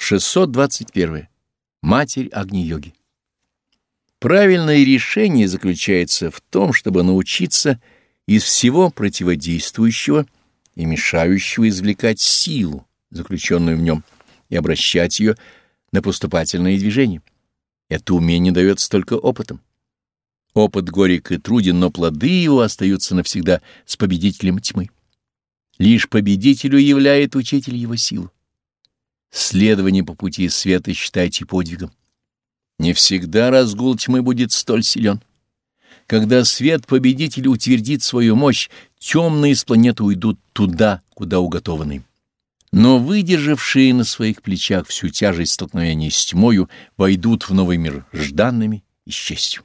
621. Матерь Агни-йоги. Правильное решение заключается в том, чтобы научиться из всего противодействующего и мешающего извлекать силу, заключенную в нем, и обращать ее на поступательные движения. Это умение дается только опытом. Опыт горек и труден, но плоды его остаются навсегда с победителем тьмы. Лишь победителю являет учитель его силу. Следование по пути света считайте подвигом. Не всегда разгул тьмы будет столь силен. Когда свет победителя утвердит свою мощь, темные с планеты уйдут туда, куда уготованы. Но выдержавшие на своих плечах всю тяжесть столкновения с тьмою войдут в новый мир жданными и с честью.